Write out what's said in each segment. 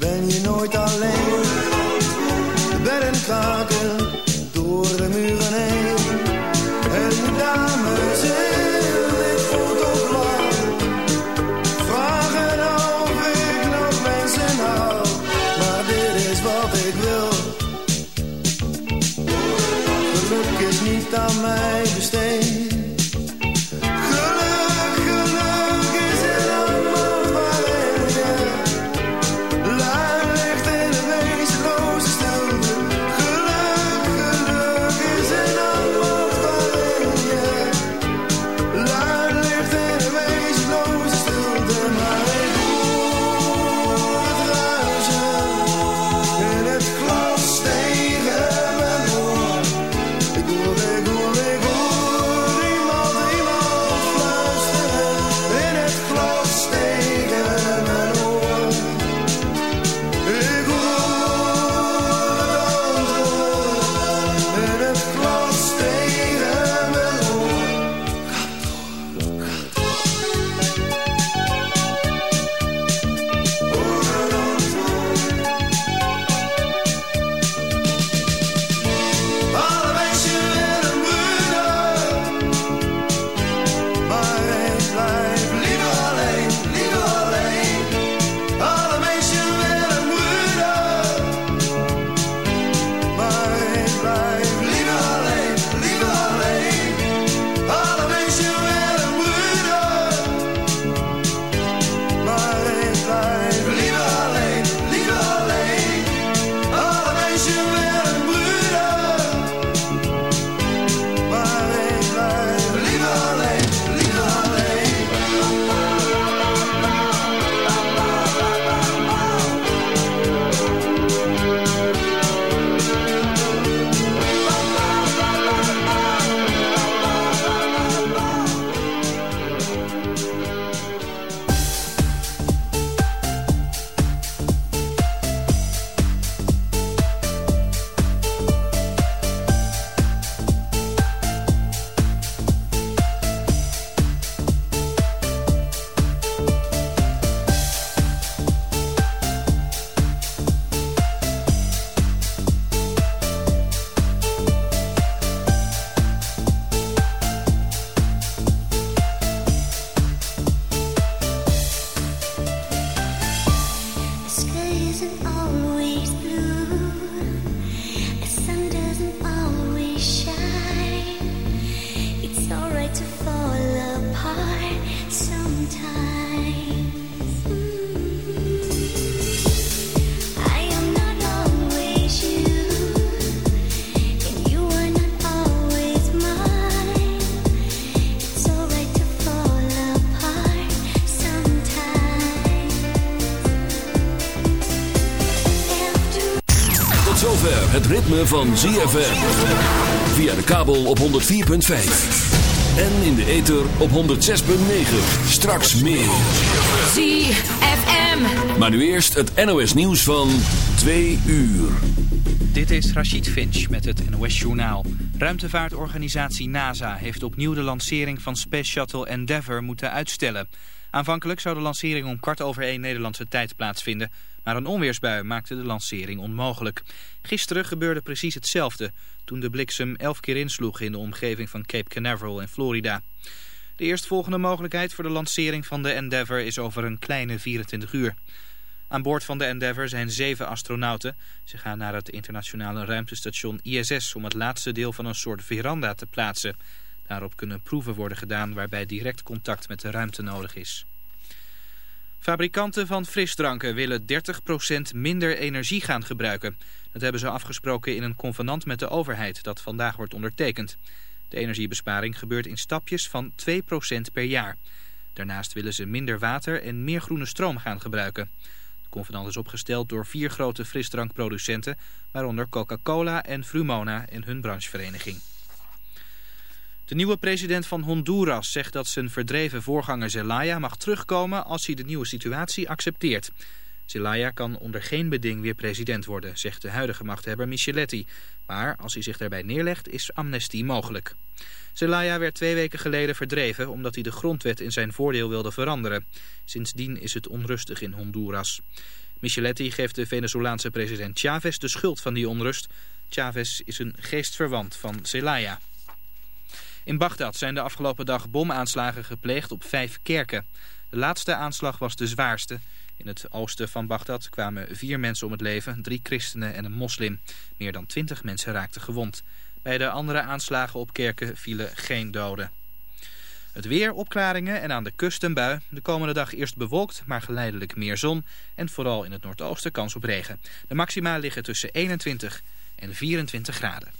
then you know ritme van ZFM. Via de kabel op 104.5. En in de ether op 106.9. Straks meer. ZFM. Maar nu eerst het NOS nieuws van 2 uur. Dit is Rachid Finch met het NOS Journaal. Ruimtevaartorganisatie NASA heeft opnieuw de lancering van Space Shuttle Endeavour moeten uitstellen. Aanvankelijk zou de lancering om kwart over één Nederlandse tijd plaatsvinden. Maar een onweersbui maakte de lancering onmogelijk. Gisteren gebeurde precies hetzelfde toen de bliksem elf keer insloeg in de omgeving van Cape Canaveral in Florida. De eerstvolgende mogelijkheid voor de lancering van de Endeavour is over een kleine 24 uur. Aan boord van de Endeavour zijn zeven astronauten. Ze gaan naar het internationale ruimtestation ISS om het laatste deel van een soort veranda te plaatsen. Daarop kunnen proeven worden gedaan waarbij direct contact met de ruimte nodig is. Fabrikanten van frisdranken willen 30% minder energie gaan gebruiken. Dat hebben ze afgesproken in een convenant met de overheid dat vandaag wordt ondertekend. De energiebesparing gebeurt in stapjes van 2% per jaar. Daarnaast willen ze minder water en meer groene stroom gaan gebruiken. Het convenant is opgesteld door vier grote frisdrankproducenten, waaronder Coca-Cola en Frumona en hun branchevereniging. De nieuwe president van Honduras zegt dat zijn verdreven voorganger Zelaya mag terugkomen als hij de nieuwe situatie accepteert. Zelaya kan onder geen beding weer president worden, zegt de huidige machthebber Micheletti. Maar als hij zich daarbij neerlegt is amnestie mogelijk. Zelaya werd twee weken geleden verdreven omdat hij de grondwet in zijn voordeel wilde veranderen. Sindsdien is het onrustig in Honduras. Micheletti geeft de Venezolaanse president Chavez de schuld van die onrust. Chavez is een geestverwant van Zelaya. In Bagdad zijn de afgelopen dag bomaanslagen gepleegd op vijf kerken. De laatste aanslag was de zwaarste. In het oosten van Bagdad kwamen vier mensen om het leven, drie christenen en een moslim. Meer dan twintig mensen raakten gewond. Bij de andere aanslagen op kerken vielen geen doden. Het weer, opklaringen en aan de kust een bui. De komende dag eerst bewolkt, maar geleidelijk meer zon. En vooral in het noordoosten kans op regen. De maxima liggen tussen 21 en 24 graden.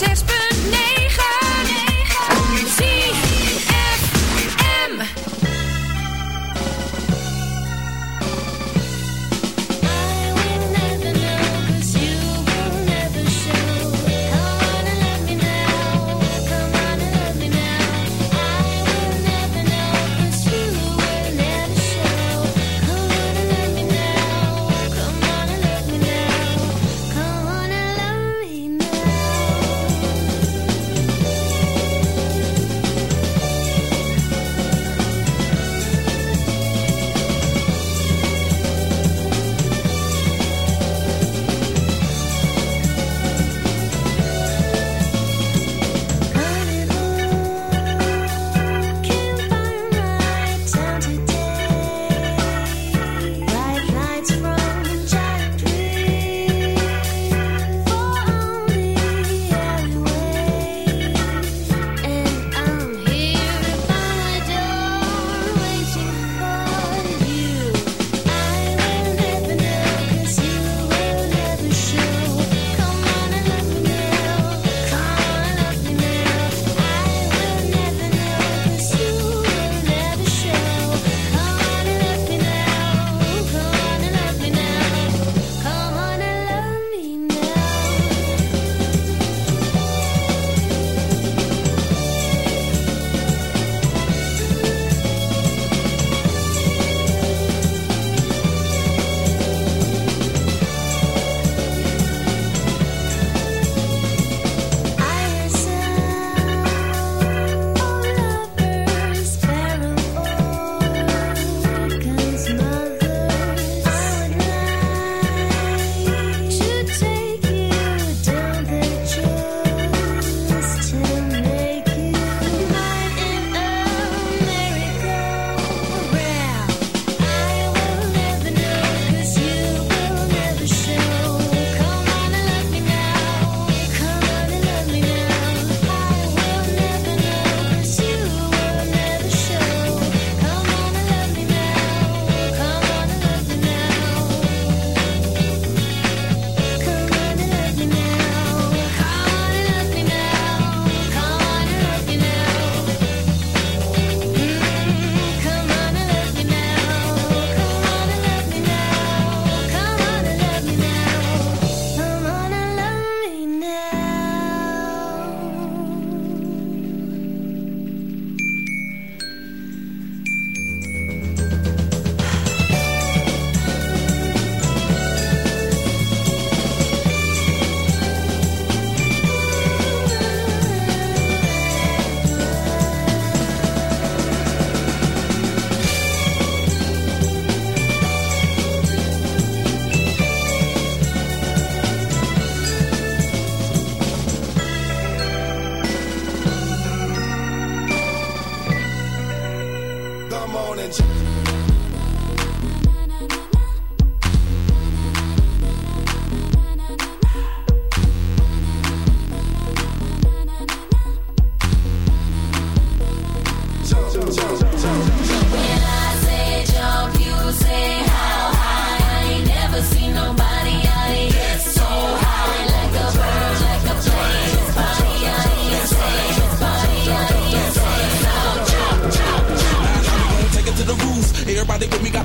106.9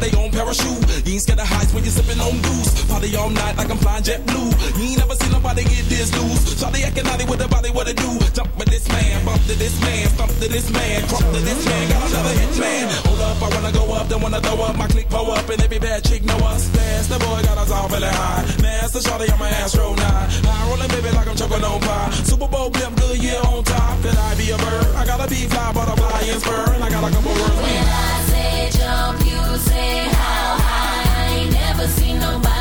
Their own parachute. You ain't scared of heights when you're sipping on goose. Party all night like I'm flying jet blue. You ain't never seen nobody get this loose. Shawty acting naughty with the body, what it do? Jump with this man, bump to this man, stump to this man, crump to this man. Got another hit man. Hold up, I wanna go up, then wanna throw up. My click pull up, and every bad chick know us. Dance, the boy got us all feeling high. Master Shawty on my Astro 9. High rolling, baby, like I'm choking on pie. Super Bowl blimp, good year on top. Could I be a bird? I gotta be fly, butterfly, and spur. And I got a couple words said, jump, you say, how high. I ain't never seen nobody.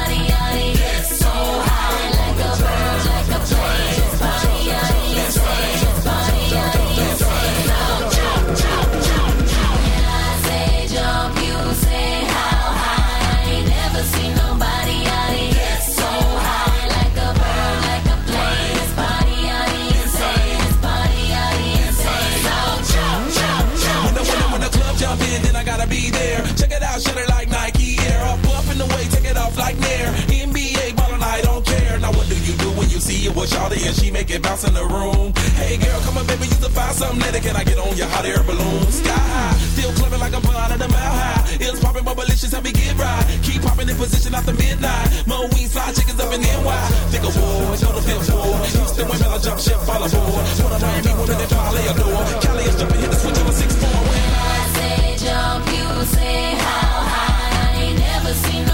With Shawty and she make it bounce in the room? Hey girl, come on baby, you can find something later. Can I get on your hot air balloon? Sky high, still clubbing like I'm flying at a mile high. It's popping, but malicious, help me get right. Keep popping in position after midnight. Mo wings, fly chickens up in NY. Think of war, go to fifth floor. Houston women, I jump ship, fall aboard. Put a Miami, one of them probably adore. Cali is jumping, hit the switch on a six four. When I say jump, you say how high. I ain't never seen nobody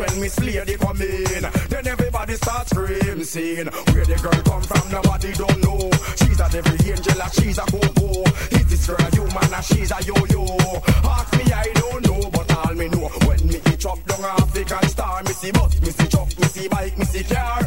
when Miss Lady come in. Then everybody starts screaming, Where the girl come from, nobody don't know. She's a devil angel, and she's a go-go. Is this girl a human, and she's a yo-yo? Ask me, I don't know, but all me know. When me chop down African star, me see bus, me see truck, me see bike, me see car.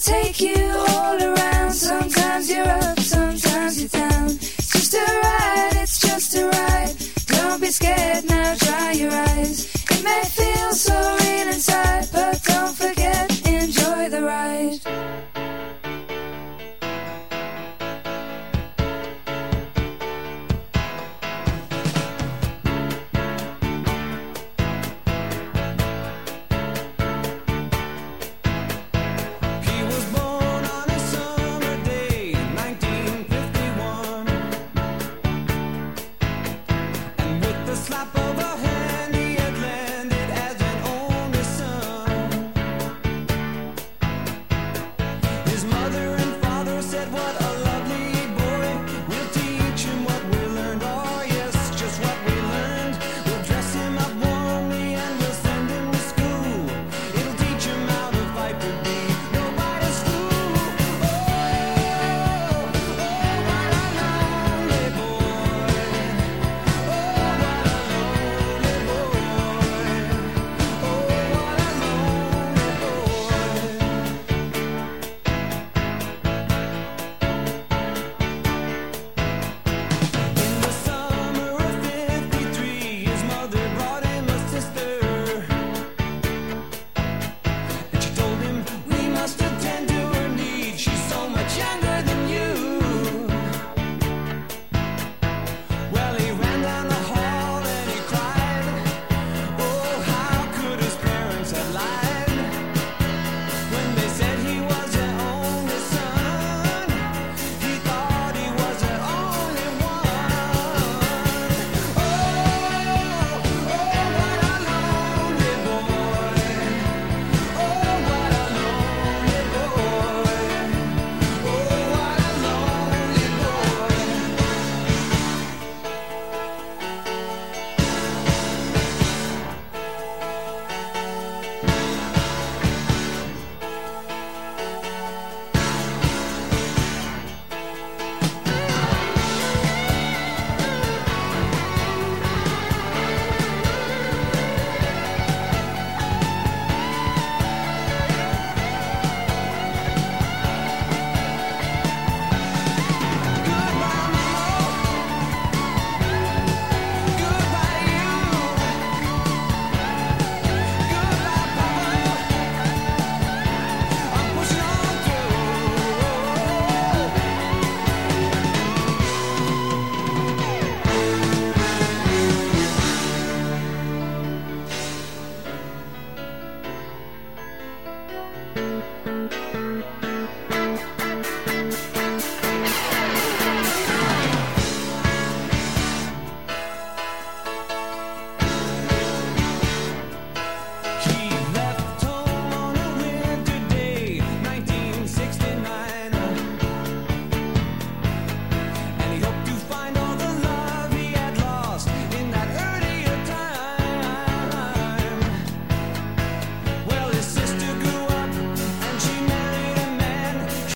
Take you all around. Sometimes you're up,